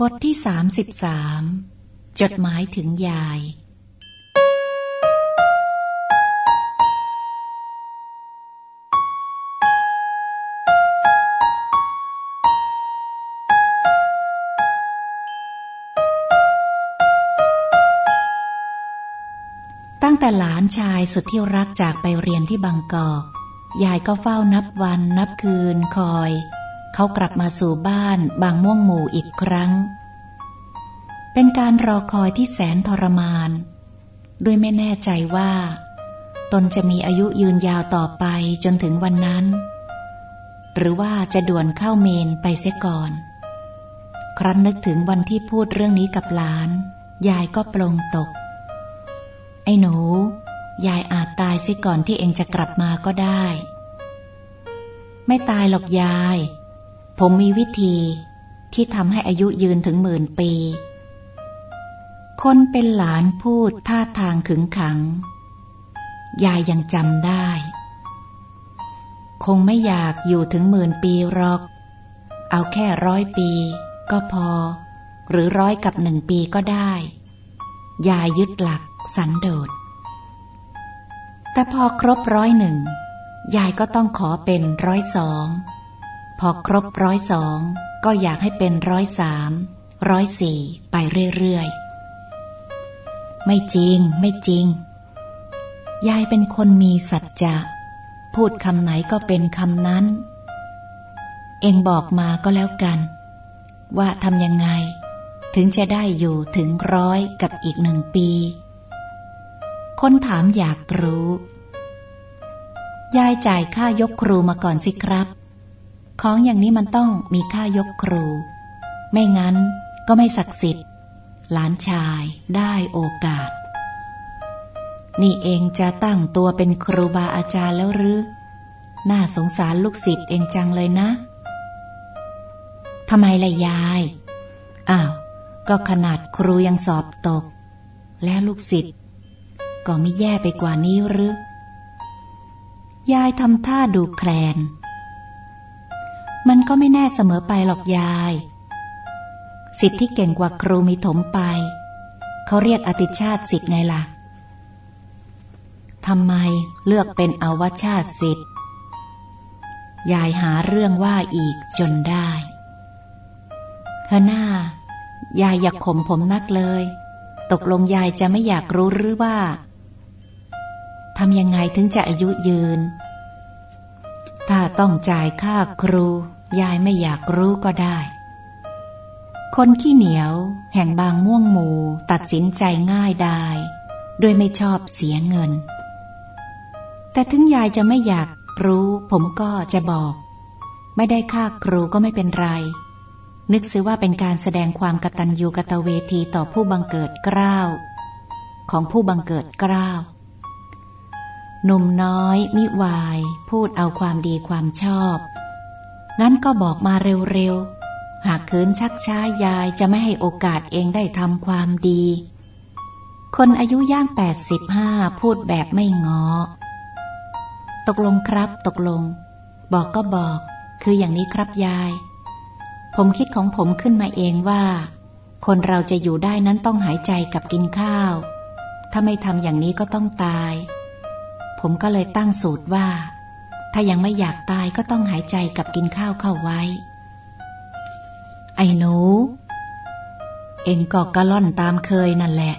บทที่สามสิบสามจดหมายถึงยาย ตั้งแต่หลานชายสุดที่รักจากไปเรียนที่บางกอก ยายก็เฝ้านับวันนับคืนคอย เขากลับมาสู่บ้านบางม่วงหมู่อีกครั้ง เป็นการรอคอยที่แสนทรมาน ด้วยไม่แน่ใจว่า ตนจะมีอายุยืนยาวต่อไปจนถึงวันนั้น หรือว่าจะด่วนเข้าเมนไปเสียก่อน ครั้นนึกถึงวันที่พูดเรื่องนี้กับหลาน ยายก็ปลงตก ไอ้หนู ยายอาจตายเสียก่อนที่เองจะกลับมาก็ได้ไม่ตายหรอกยาย ผมมีวิธีที่ทำให้อายุยืนถึงหมื่นปี คนเป็นหลานพูดท่าทางขึงขัง ยายยังจำได้ คงไม่อยากอยู่ถึงหมื่นปีหรอก เอาแค่ร้อยปีก็พอ หรือร้อยกับหนึ่งปีก็ได้ ยายยึดหลักสันโดษ แต่พอครบร้อยหนึ่ง ยายก็ต้องขอเป็นร้อยสอง พอครบร้อยสองก็อยากให้เป็นร้อยสามร้อยสี่ไปเรื่อยๆ ไม่จริงไม่จริง ยายเป็นคนมีสัจจะ พูดคำไหนก็เป็นคำนั้น เองบอกมาก็แล้วกัน ว่าทำยังไง ถึงจะได้อยู่ถึงร้อยกับอีกหนึ่งปี คนถามอยากรู้ ยายจ่ายค่ายกครูมาก่อนสิครับ ของอย่างนี้มันต้องมีค่ายกครู ไม่งั้นก็ไม่ศักดิ์สิทธิ์ หลานชายได้โอกาส นี่เองจะตั้งตัวเป็นครูบาอาจารย์แล้วหรือ น่าสงสารลูกศิษย์เองจังเลยนะ ทำไมล่ะยาย อ้าว ก็ขนาดครูยังสอบตก แล้วลูกศิษย์ก็ไม่แย่ไปกว่านี้หรือยายทำท่าดูแคลน มันก็ไม่แน่เสมอไปหรอกยาย สิทธิ์ที่เก่งกว่าครูมีถมไป เขาเรียกอติชาติสิทธิ์ไงล่ะทำไมเลือกเป็นอวชาติสิทธิ์ยายหาเรื่องว่าอีกจนได้เฮน่ายายอยากข่มผมนักเลย ตกลงยายจะไม่อยากรู้หรือว่าทำยังไงถึงจะอายุยืน ถ้าต้องจ่ายค่าครู ยายไม่อยากรู้ก็ได้ คนขี้เหนียว แห่งบางม่วงหมู ตัดสินใจง่ายได้ด้วยไม่ชอบเสียเงิน แต่ถึงยายจะไม่อยากรู้ ผมก็จะบอก ไม่ได้ค่าครูก็ไม่เป็นไร นึกซือว่าเป็นการแสดงความกตัญญูกตเวทีต่อผู้บังเกิดเกล้าของผู้บังเกิดเกล้า หนุ่มน้อย มิวาย พูดเอาความดีความชอบ งั้นก็บอกมาเร็วๆ หากคืนชักช้ายายจะไม่ให้โอกาสเองได้ทำความดี คนอายุย่างแปดสิบห้าพูดแบบไม่งอ ตกลงครับ ตกลง บอกก็บอก คืออย่างนี้ครับยาย ผมคิดของผมขึ้นมาเองว่า คนเราจะอยู่ได้นั้นต้องหายใจกับกินข้าว ถ้าไม่ทำอย่างนี้ก็ต้องตาย ผมก็เลยตั้งสูตรว่า ถ้ายังไม่อยากตายก็ต้องหายใจกับกินข้าวเข้าไว้ ไอ้หนู เองก็กระล่อนตามเคยนั่นแหละ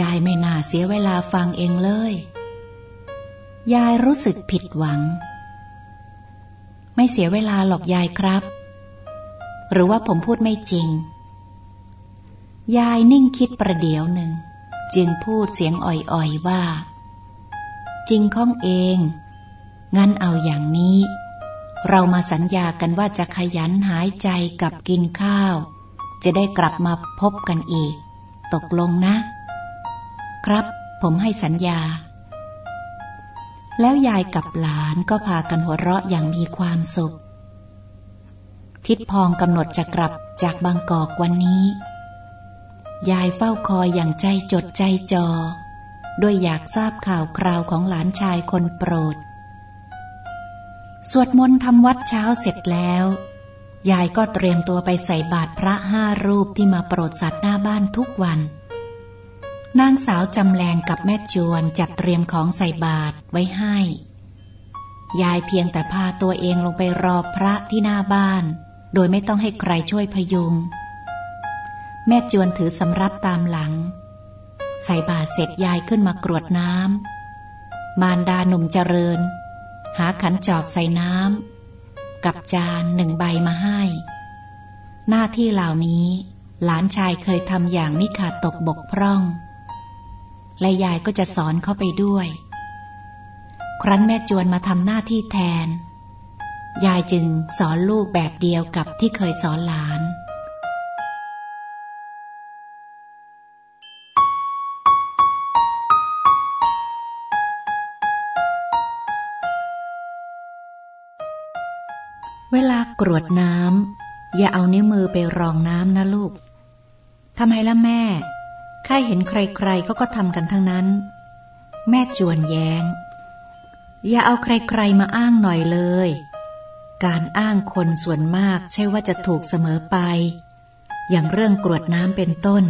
ยายไม่น่าเสียเวลาฟังเองเลย ยายรู้สึกผิดหวัง ไม่เสียเวลาหรอกยายครับ หรือว่าผมพูดไม่จริง ยายนิ่งคิดประเดี๋ยวหนึ่ง จึงพูดเสียงอ่อยๆว่า จริงข้องเอง งั้นเอาอย่างนี้ เรามาสัญญากันว่าจะขยันหายใจกับกินข้าว จะได้กลับมาพบกันอีก ตกลงนะ ครับ ผมให้สัญญา แล้วยายกับหลานก็พากันหัวเราะอย่างมีความสุข ทิดพองกำหนดจะกลับจากบางกอกวันนี้ ยายเฝ้าคอยอย่างใจจดใจจอ ด้วยอยากทราบข่าวคราวของหลานชายคนโปรด สวดมนต์ทำวัดเช้าเสร็จแล้ว ยายก็เตรียมตัวไปใส่บาตรพระห้ารูปที่มาโปรดสัตว์หน้าบ้านทุกวัน นางสาวจำแรงกับแม่จวนจัดเตรียมของใส่บาตรไว้ให้ ยายเพียงแต่พาตัวเองลงไปรอพระที่หน้าบ้าน โดยไม่ต้องให้ใครช่วยพยุง แม่จวนถือสำรับตามหลัง ใส่บาตรเสร็จยายขึ้นมากรวดน้ำมารดาหนุ่มเจริญ หาขันจอกใส่น้ำกับจานหนึ่งใบมาให้ หน้าที่เหล่านี้ หลานชายเคยทำอย่างไม่ขาดตกบกพร่อง และยายก็จะสอนเขาไปด้วย ครั้นแม่จวนมาทำหน้าที่แทน ยายจึงสอนลูกแบบเดียวกับที่เคยสอนหลาน เวลากรวดน้ำอย่าเอานิ้วมือไปรองน้ำนะลูกทำไมล่ะแม่ ข้าเห็นใครๆเขาก็ทำกันทั้งนั้น แม่จวนแยง้ง อย่าเอาใครๆมาอ้างหน่อยเลย การอ้างคนส่วนมากใช่ว่าจะถูกเสมอไป อย่างเรื่องกรวดน้ำเป็นต้น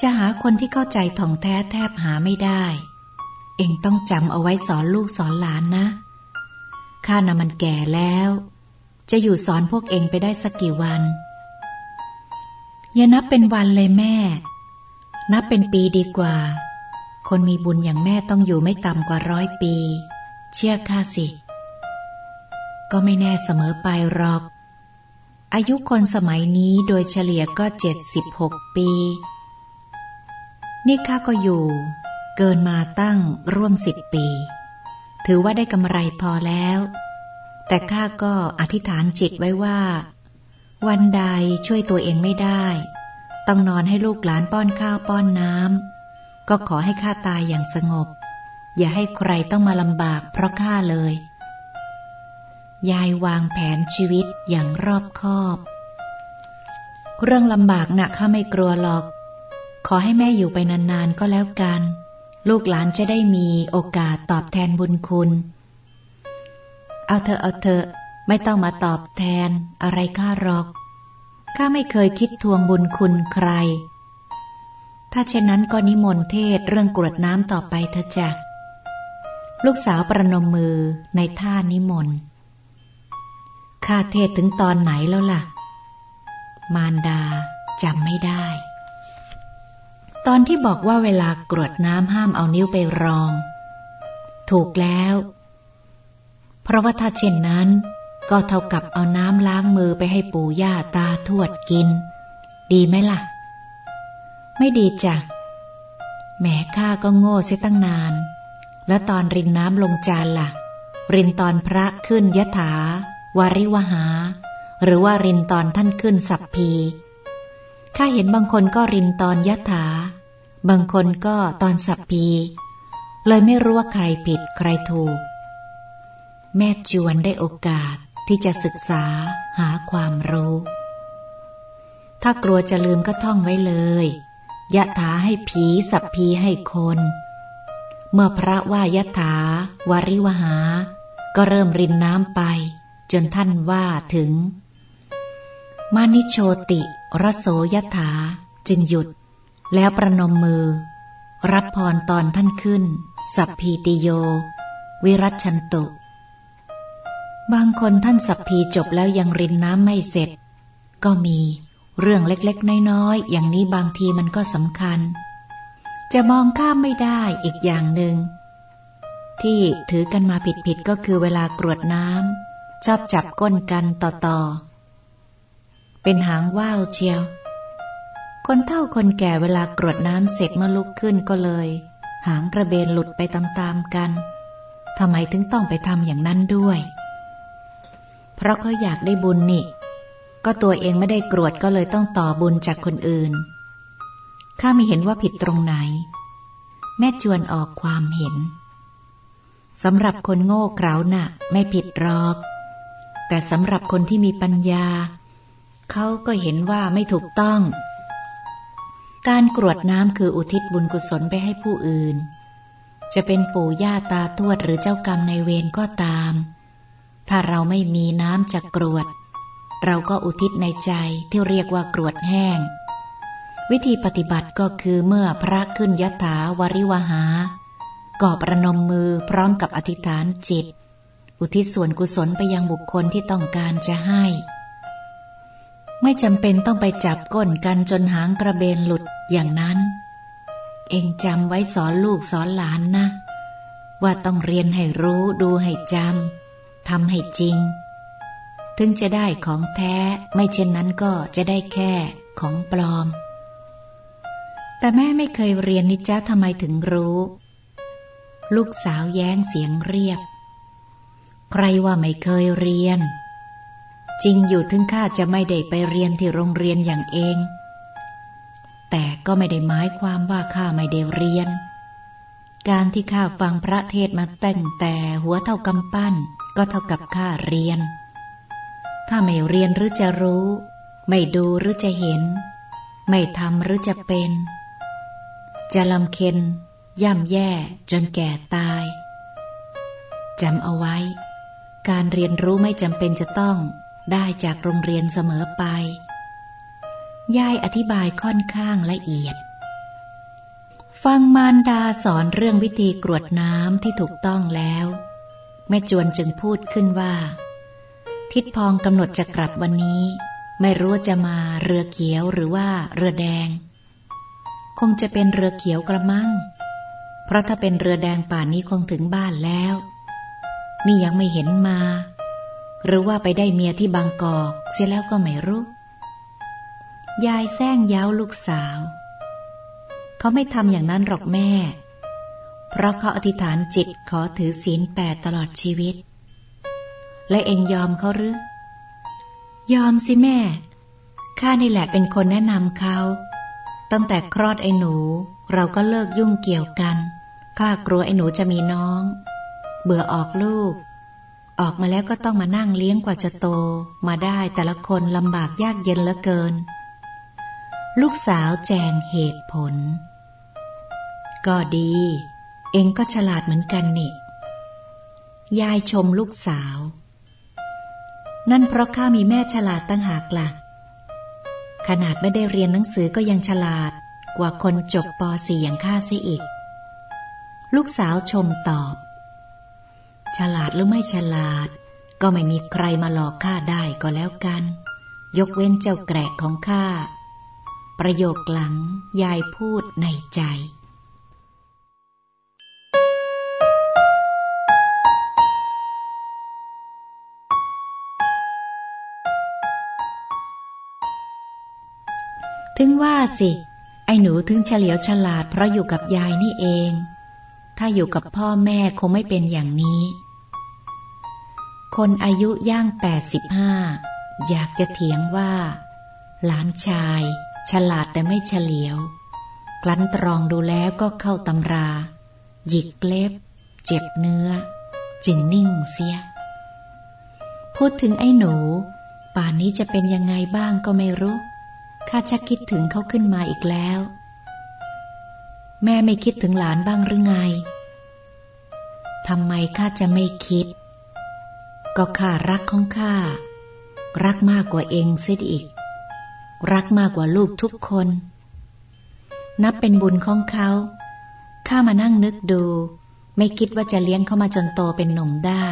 จะหาคนที่เข้าใจถ่องแท้แทบหาไม่ได้ เองต้องจำเอาไว้สอนลูกสอนหลานนะ ข้าน่ะมันแก่แล้ว จะอยู่สอนพวกเองไปได้สักกี่วัน อย่านับเป็นวันเลยแม่ นับเป็นปีดีกว่า คนมีบุญอย่างแม่ต้องอยู่ไม่ต่ำกว่าร้อยปี เชื่อข้าสิ ก็ไม่แน่เสมอไปหรอก อายุคนสมัยนี้โดยเฉลี่ยก็เจ็ดสิบหกปี นี่ข้าก็อยู่ เกินมาตั้งร่วมสิบปี ถือว่าได้กำไรพอแล้ว แต่ข้าก็อธิษฐานจิตไว้ว่า วันใดช่วยตัวเองไม่ได้ ต้องนอนให้ลูกหลานป้อนข้าวป้อนน้ำก็ขอให้ข้าตายอย่างสงบ อย่าให้ใครต้องมาลำบากเพราะข้าเลย ยายวางแผนชีวิตอย่างรอบคอบ เรื่องลำบากนะ่ะข้าไม่กลัวหรอก ขอให้แม่อยู่ไปนานๆก็แล้วกัน ลูกหลานจะได้มีโอกาสตอบแทนบุญคุณ เอาเธอเอาเธอไม่ต้องมาตอบแทนอะไรข้าหรอก ข้าไม่เคยคิดทวงบุญคุณใคร ถ้าเช่นนั้นก็นิมนต์เทศเรื่องกรวดน้ำต่อไปเถอะจ้ะ ลูกสาวประนมมือในท่านิมนต์ ข้าเทศถึงตอนไหนแล้วล่ะ มารดาจำไม่ได้ ตอนที่บอกว่าเวลากรวดน้ำห้ามเอานิ้วไปรอง ถูกแล้ว ราะว่าถ้าเช่นนั้น ก็เท่ากับเอาน้ำล้างมือไปให้ปู่ย่าตาทวดกิน ดีไหมล่ะ ไม่ดีจ้ะแหมข้าก็โง่เสียตั้งนาน แล้วตอนรินน้ำลงจานละ่ะ รินตอนพระขึ้นยะถาวาริวหา หรือว่ารินตอนท่านขึ้นสัพพีข้าเห็นบางคนก็รินตอนยะถา บางคนก็ตอนสัพพี เลยไม่รู้ว่าใครผิดใครถูก แม่จวนได้โอกาสที่จะศึกษาหาความรู้ ถ้ากลัวจะลืมก็ท่องไว้เลยยะถาให้ผีสัพพีให้คน เมื่อพระว่ายะถาวาริวหา ก็เริ่มรินน้ำไป จนท่านว่าถึง มานิโชติรโสยะถาจึงหยุด แล้วประนมมือ รับพรตอนท่านขึ้น สัพพีติโย วิรัชันตุ บางคนท่านสัพพีจบแล้วยังรินน้ำไม่เสร็จ ก็มีเรื่องเล็กๆ น้อยๆ อย่างนี้บางทีมันก็สำคัญ จะมองข้ามไม่ได้อีกอย่างหนึ่งที่ถือกันมาผิดๆก็คือเวลากรวดน้ำชอบจับก้นกันต่อๆ เป็นหางว่าวเชียว คนเท่าคนแก่เวลากรวดน้ำเสร็จเมื่อลุกขึ้นก็เลย หางกระเบนหลุดไปตามๆกันทำไมถึงต้องไปทำอย่างนั้นด้วย เพราะเขาอยากได้บุญนี่ ก็ตัวเองไม่ได้กรวดก็เลยต้องต่อบุญจากคนอื่น ข้าไม่เห็นว่าผิดตรงไหน แม่จวนออกความเห็นสำหรับคนโง่เขลาน่ะ ไม่ผิดหรอก แต่สำหรับคนที่มีปัญญา เขาก็เห็นว่าไม่ถูกต้อง การกรวดน้ำคืออุทิศบุญกุศลไปให้ผู้อื่น จะเป็นปู่ย่าตาทวดหรือเจ้ากรรมในเวรก็ตาม ถ้าเราไม่มีน้ำจะกรวด เราก็อุทิศในใจที่เรียกว่ากรวดแห้ง วิธีปฏิบัติก็คือเมื่อพระขึ้นยถาวริวหา ก่อประนมมือพร้อมกับอธิษฐานจิต อุทิศส่วนกุศลไปยังบุคคลที่ต้องการจะให้ ไม่จำเป็นต้องไปจับก้นกันจนหางกระเบนหลุดอย่างนั้น เองจำไว้สอนลูกสอนหลานนะ ว่าต้องเรียนให้รู้ดูให้จำ ทำให้จริง ถึงจะได้ของแท้ไม่เช่นนั้นก็จะได้แค่ของปลอม แต่แม่ไม่เคยเรียนนิจ้าทำไมถึงรู้ ลูกสาวแย้งเสียงเรียบ ใครว่าไม่เคยเรียน จริงอยู่ถึงข้าจะไม่ได้ไปเรียนที่โรงเรียนอย่างเอง แต่ก็ไม่ได้หมายความว่าข้าไม่ได้เรียนการที่ข้าฟังพระเทศมาตั้งแต่หัวเท่ากำปั้น ก็เท่ากับข้าเรียน ถ้าไม่เรียนหรือจะรู้ ไม่ดูหรือจะเห็น ไม่ทำหรือจะเป็น จะลำเค็นย่ำแย่จนแก่ตายจำเอาไว้ การเรียนรู้ไม่จำเป็นจะต้องได้จากโรงเรียนเสมอไป ยายอธิบายค่อนข้างละเอียด ฟังมารดาสอนเรื่องวิธีกรวดน้ำที่ถูกต้องแล้ว แม่จวนจึงพูดขึ้นว่า ทิดพองกำหนดจะกลับวันนี้ ไม่รู้จะมาเรือเขียวหรือว่าเรือแดง คงจะเป็นเรือเขียวกระมัง เพราะถ้าเป็นเรือแดงป่านนี้คงถึงบ้านแล้ว นี่ยังไม่เห็นมา หรือว่าไปได้เมียที่บางกอกเสียแล้วก็ไม่รู้ ยายแซงย้าวลูกสาว เขาไม่ทำอย่างนั้นหรอกแม่ เพราะเขาอธิษฐานจิตขอถือศีลแปดตลอดชีวิต และเองยอมเขาหรือยอมสิแม่ ข้านี่แหละเป็นคนแนะนำเขา ตั้งแต่คลอดไอ้หนู เราก็เลิกยุ่งเกี่ยวกัน ข้ากลัวไอ้หนูจะมีน้อง เบื่อออกลูก ออกมาแล้วก็ต้องมานั่งเลี้ยงกว่าจะโต มาได้แต่ละคนลำบากยากเย็นเหลือเกิน ลูกสาวแจงเหตุผล ก็ดี เองก็ฉลาดเหมือนกันนี่ ยายชมลูกสาว นั่นเพราะข้ามีแม่ฉลาดตั้งหากละ่ะ ขนาดไม่ได้เรียนหนังสือก็ยังฉลาดกว่าคนจบป .4 อย่างข้าเสียอีก ลูกสาวชมตอบ ฉลาดหรือไม่ฉลาด ก็ไม่มีใครมาหลอกข้าได้ก็แล้วกัน ยกเว้นเจ้าแกรกของข้า ประโยคหลังยายพูดในใจ ถึงว่าสิ ไอ้หนูถึงเฉลียวฉลาดเพราะอยู่กับยายนี่เอง ถ้าอยู่กับพ่อแม่คงไม่เป็นอย่างนี้ คนอายุย่างแปดสิบห้าอยากจะเถียงว่า หลานชาย ฉลาดแต่ไม่เฉลียว กลั้นตรองดูแล้วก็เข้าตำรา หยิกเล็บ เจ็บเนื้อ จึงนิ่งเสีย พูดถึงไอ้หนู ป่านนี้จะเป็นยังไงบ้างก็ไม่รู้ ข้าชักคิดถึงเขาขึ้นมาอีกแล้ว แม่ไม่คิดถึงหลานบ้างหรือไงทำไมข้าจะไม่คิด ก็ข้ารักของข้ารักมากกว่าเองเสียอีก รักมากกว่าลูกทุกคน นับเป็นบุญของเขาข้ามานั่งนึกดู ไม่คิดว่าจะเลี้ยงเขามาจนโตเป็นหนุ่มได้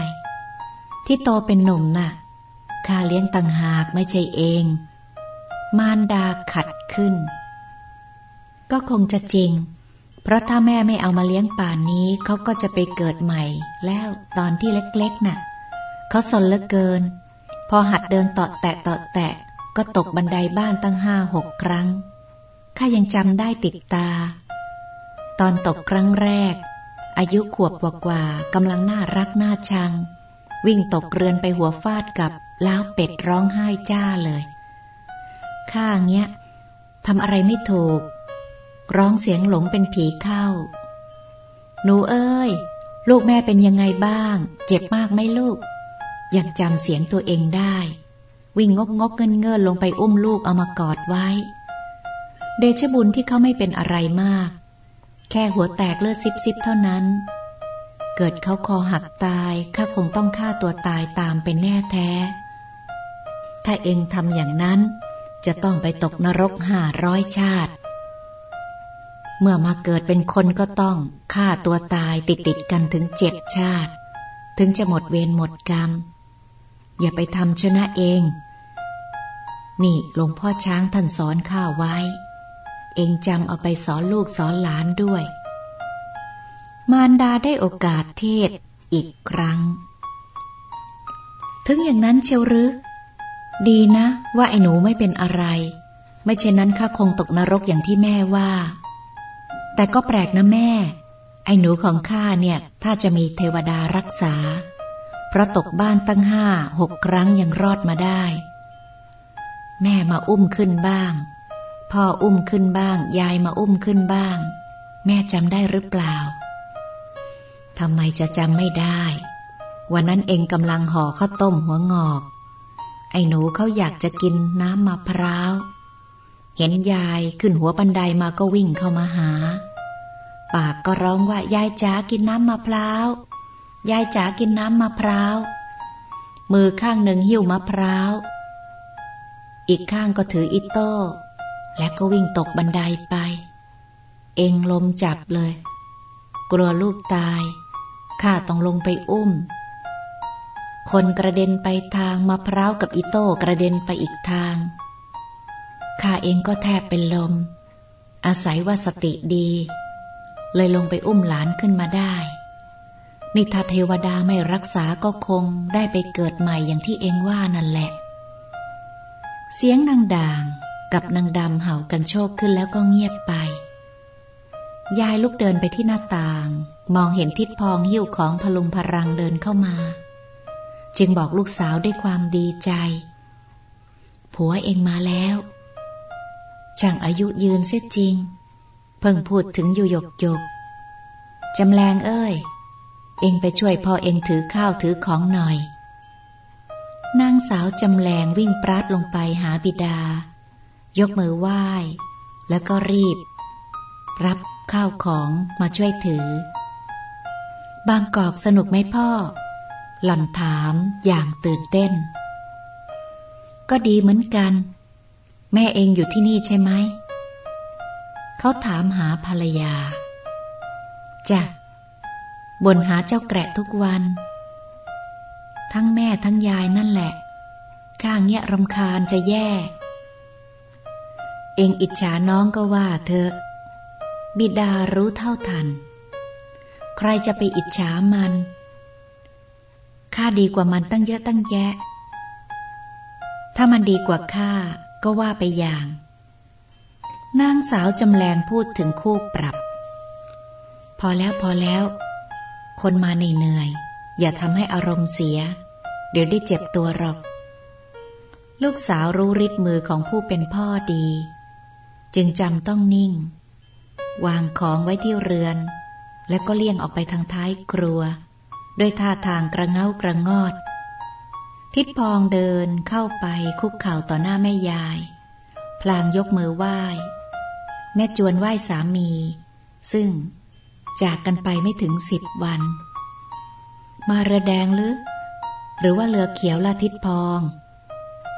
ที่โตเป็นหนุ่มน่ะข้าเลี้ยงต่างหากไม่ใช่เอง มารดาขัดขึ้น ก็คงจะจริง เพราะถ้าแม่ไม่เอามาเลี้ยงป่านนี้เขาก็จะไปเกิดใหม่ แล้วตอนที่เล็กๆนะ่ะเขาสนเหลือเกิน พอหัดเดินต่อแตะต่อแตะ ก็ตกบันไดบ้านตั้งห้าหกครั้งข้ายังจำได้ติดตา ตอนตกครั้งแรก อายุขวบกว่าๆกำลังน่ารักน่าชัง วิ่งตกเรือนไปหัวฟาดกับล้าวเป็ดร้องไห้จ้าเลย ข้าเงี้ยทำอะไรไม่ถูก ร้องเสียงหลงเป็นผีเข้า หนูเอ้ย ลูกแม่เป็นยังไงบ้าง เจ็บมากไหมลูก ยังจำเสียงตัวเองได้ วิ่งงกงกเงินเงินลงไปอุ้มลูกเอามากอดไว้ เดชบุญที่เขาไม่เป็นอะไรมาก แค่หัวแตกเลือดซิบซิบเท่านั้น เกิดเขาคอหักตายข้าคงต้องฆ่าตัวตายตามเป็นแน่แท้ ถ้าเองทำอย่างนั้น จะต้องไปตกนรกห้าร้อยชาติ เมื่อมาเกิดเป็นคนก็ต้องฆ่าตัวตายติดติดกันถึงเจ็ดชาติ ถึงจะหมดเวรหมดกรรม อย่าไปทำชนะเอง นี่หลวงพ่อช้างท่านสอนข้าไว้ เองจำเอาไปสอนลูกสอนหลานด้วย มารดาได้โอกาสเทศอีกครั้ง ถึงอย่างนั้นเชียวหรือ ดีนะ ว่าไอ้หนูไม่เป็นอะไร ไม่เช่นนั้นข้าคงตกนรกอย่างที่แม่ว่า แต่ก็แปลกนะแม่ ไอ้หนูของข้าเนี่ยถ้าจะมีเทวดารักษา เพราะตกบ้านตั้งห้าหกครั้งยังรอดมาได้ แม่มาอุ้มขึ้นบ้าง พ่ออุ้มขึ้นบ้าง ยายมาอุ้มขึ้นบ้าง แม่จำได้หรือเปล่าทำไมจะจำไม่ได้ วันนั้นเองกำลังห่อข้าวต้มหัวงอก ไอ้หนูเขาอยากจะกินน้ำมะพร้าว เห็นยายขึ้นหัวบันไดมาก็วิ่งเข้ามาหา ปากก็ร้องว่ายายจ๋ากินน้ำมะพร้าว ยายจ๋ากินน้ำมะพร้าว มือข้างหนึ่งหิ้วมะพร้าว อีกข้างก็ถืออิโต้ และก็วิ่งตกบันไดไป เองลมจับเลย กลัวลูกตายข้าต้องลงไปอุ้ม คนกระเด็นไปทางมะพร้าวกับอิโต้กระเด็นไปอีกทางข้าเองก็แทบเป็นลม อาศัยว่าสติดี เลยลงไปอุ้มหลานขึ้นมาได้ นิทาเทวดาไม่รักษาก็คงได้ไปเกิดใหม่อย่างที่เองว่านั่นแหละ เสียงนางด่างกับนางดำเห่ากันโชคขึ้นแล้วก็เงียบไป ยายลุกเดินไปที่หน้าต่าง มองเห็นทิดพองหิ้วของพลุงพรังเดินเข้ามา จึงบอกลูกสาวด้วยความดีใจ ผัวเองมาแล้ว ช่างอายุยืนเสียจริง เพิ่งพูดถึงอยู่หยกหยกจำแรงเอ้ย เองไปช่วยพ่อเองถือข้าวถือของหน่อย นางสาวจำแรงวิ่งปราดลงไปหาบิดา ยกมือไหว้ แล้วก็รีบ รับข้าวของมาช่วยถือบางกอกสนุกไหมพ่อ หล่อนถามอย่างตื่นเต้น ก็ดีเหมือนกัน แม่เองอยู่ที่นี่ใช่ไหม เขาถามหาภรรยา จ้ะบ่นหาเจ้าแกระทุกวัน ทั้งแม่ทั้งยายนั่นแหละ ข้างเงี้ยรำคาญจะแย่ เองอิจฉาน้องก็ว่าเธอ บิดารู้เท่าทัน ใครจะไปอิจฉามัน ข้าดีกว่ามันตั้งเยอะตั้งแยะ ถ้ามันดีกว่าข้าก็ว่าไปอย่าง นางสาวจำแรงพูดถึงคู่ปรับ พอแล้วพอแล้ว คนมาเหนื่อยอย่าทำให้อารมณ์เสีย เดี๋ยวได้เจ็บตัวหรอก ลูกสาวรู้ริดมือของผู้เป็นพ่อดี จึงจำต้องนิ่ง วางของไว้ที่เรือน แล้วก็เลี่ยงออกไปทางท้ายครัว ด้วยท่าทางกระเงากระงอด ทิดพองเดินเข้าไปคุกเข่าต่อหน้าแม่ยาย พลางยกมือไหว้ แม่จวนไหว้สามี ซึ่งจากกันไปไม่ถึงสิบวัน มาระแดงหรือ หรือว่าเรือเขียวละทิดพอง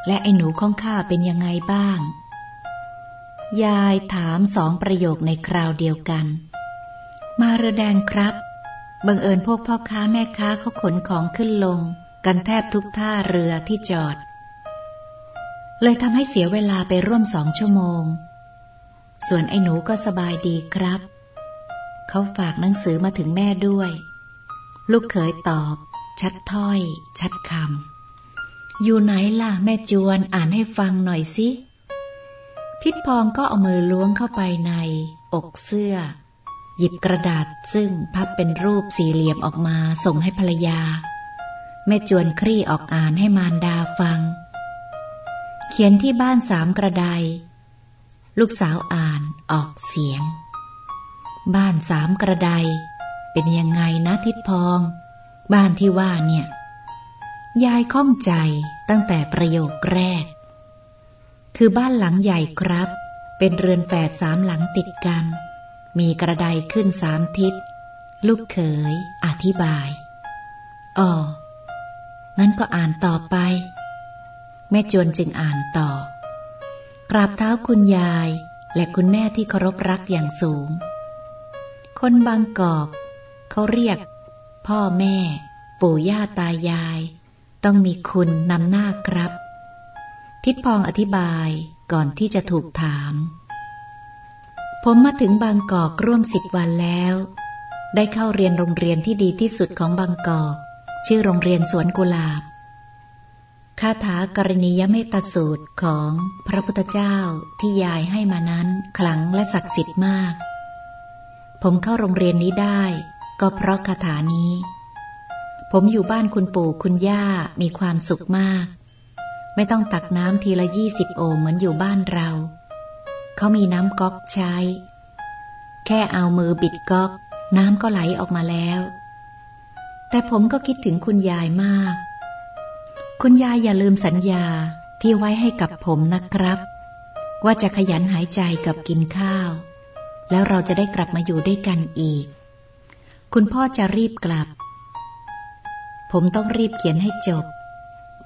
และไอ้หนูของข้าเป็นยังไงบ้าง ยายถามสองประโยคในคราวเดียวกัน มารือแดงครับ บังเอิญพวกพ่อค้าแม่ค้าเขาขนของขึ้นลง กันแทบทุกท่าเรือที่จอด เลยทำให้เสียเวลาไปร่วมสองชั่วโมง ส่วนไอ้หนูก็สบายดีครับ เขาฝากหนังสือมาถึงแม่ด้วย ลูกเขยตอบ ชัดถ้อย ชัดคำอยู่ไหนล่ะแม่จวนอ่านให้ฟังหน่อยสิทิดพองก็เอามือล้วงเข้าไปใน อกเสื้อ หยิบกระดาษซึ่งพับเป็นรูปสี่เหลี่ยมออกมาส่งให้ภรรยา แม่จวนคลี่ออกอ่านให้มารดาฟัง เขียนที่บ้านสามกระได ลูกสาวอ่านออกเสียง บ้านสามกระได เป็นยังไงนะทิดพอง บ้านที่ว่าเนี่ย ยายข้องใจตั้งแต่ประโยคแรก คือบ้านหลังใหญ่ครับ เป็นเรือนแฝดสามหลังติดกัน มีกระไดขึ้นสามทิศ ลูกเขย อธิบาย อ๋อ งั้นก็อ่านต่อไป แม่จวนจึงอ่านต่อ กราบเท้าคุณยาย และคุณแม่ที่เคารพรักอย่างสูง คนบางกอกเขาเรียก พ่อแม่ ปู่ย่าตายาย ต้องมีคุณนำหน้าครับ ทิดพองอธิบายก่อนที่จะถูกถาม ผมมาถึงบางกอกร่วมสิบวันแล้ว ได้เข้าเรียนโรงเรียนที่ดีที่สุดของบางกอก ชื่อโรงเรียนสวนกุหลาบคาถากรณียเมตสูตรของพระพุทธเจ้าที่ยายให้มานั้นขลังและศักดิ์สิทธิ์มาก ผมเข้าโรงเรียนนี้ได้ ก็เพราะคาถานี้ ผมอยู่บ้านคุณปู่คุณย่ามีความสุขมาก ไม่ต้องตักน้ำทีละยี่สิบโอเหมือนอยู่บ้านเรา เขามีน้ำก๊อกใช้ แค่เอามือบิดก๊อก น้ำก็ไหลออกมาแล้ว แต่ผมก็คิดถึงคุณยายมาก คุณยายอย่าลืมสัญญาที่ไว้ให้กับผมนะครับ ว่าจะขยันหายใจกับกินข้าว แล้วเราจะได้กลับมาอยู่ด้วยกันอีก คุณพ่อจะรีบกลับ ผมต้องรีบเขียนให้จบ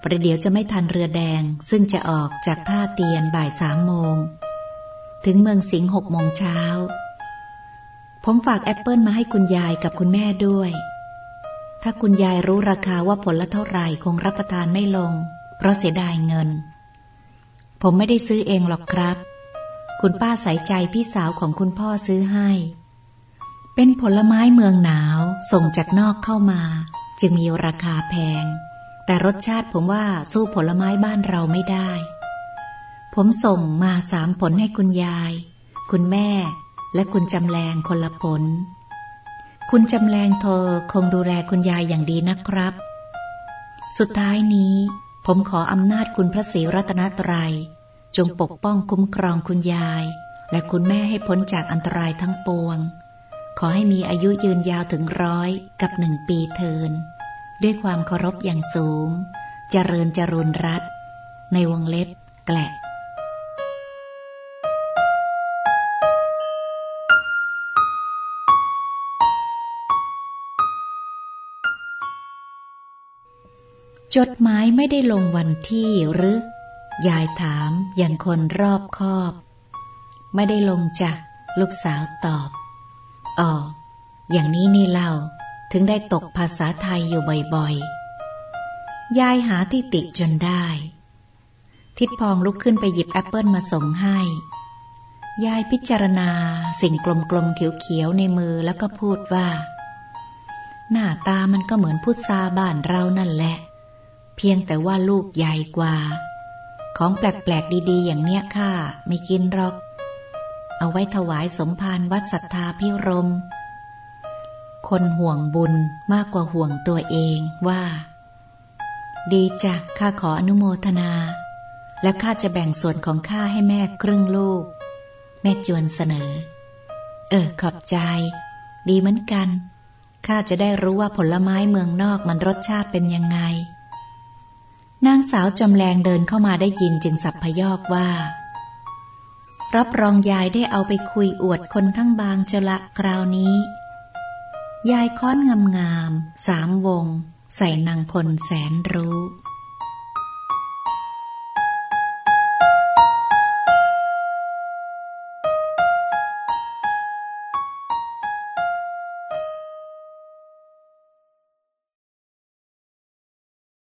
ประเดี๋ยวจะไม่ทันเรือแดงซึ่งจะออกจากท่าเตียนบ่ายสามโมง ถึงเมืองสิงห์หกโมงเช้า ผมฝากแอปเปิลมาให้คุณยายกับคุณแม่ด้วย ถ้าคุณยายรู้ราคาว่าผลละเท่าไหร่คงรับประทานไม่ลง เพราะเสียดายเงิน ผมไม่ได้ซื้อเองหรอกครับ คุณป้าใส่ใจพี่สาวของคุณพ่อซื้อให้ เป็นผลไม้เมืองหนาวส่งจากนอกเข้ามา จึงมีราคาแพง แต่รสชาติผมว่าสู้ผลไม้บ้านเราไม่ได้ ผมส่งมาสามผลให้คุณยาย คุณแม่ และคุณจำแรงคนละผล คุณจำแรงเธอคงดูแลคุณยายอย่างดีนะครับ สุดท้ายนี้ผมขออำนาจคุณพระศรีรัตนตรยัย จงปกป้องคุ้มครองคุณยาย และคุณแม่ให้พ้นจากอันตรายทั้งปวง ขอให้มีอายุยืนยาวถึงร้อยกับหนึ่งปีเทิน ด้วยความเคารพอย่างสูงเจริญจรุนรัตในวงเล็บแกละ จดหมายไม่ได้ลงวันที่หรือ ยายถามอย่างคนรอบคอบ ไม่ได้ลงจ้ะลูกสาวตอบ อ๋อ อย่างนี้นี่เล่า ถึงได้ตกภาษาไทยอยู่บ่อยๆ ยายหาที่ติจนได้ ทิดพองลุกขึ้นไปหยิบแอปเปิลมาส่งให้ ยายพิจารณาสิ่งกลมๆเขียวๆในมือแล้วก็พูดว่า หน้าตามันก็เหมือนพุทราบ้านเรานั่นแหละ เพียงแต่ว่าลูกใหญ่กว่า ของแปลกๆดีๆ อย่างเนี้ยข้าไม่กินหรอก เอาไว้ถวายสมภารวัดศรัทธาพิรม คนห่วงบุญมากกว่าห่วงตัวเองว่า ดีจ้ะข้าขออนุโมทนา และข้าจะแบ่งส่วนของข้าให้แม่ครึ่งลูก แม่จวนเสนอ เออขอบใจ ดีเหมือนกันข้าจะได้รู้ว่าผลไม้เมืองนอกมันรสชาติเป็นยังไง นางสาวจำแรงเดินเข้ามาได้ยินจึงสับพยอกว่า รับรองยายได้เอาไปคุยอวดคนทั้งบางจละคราวนี้ ยายค้อนงามๆสามวง ใส่นางคนแสนรู้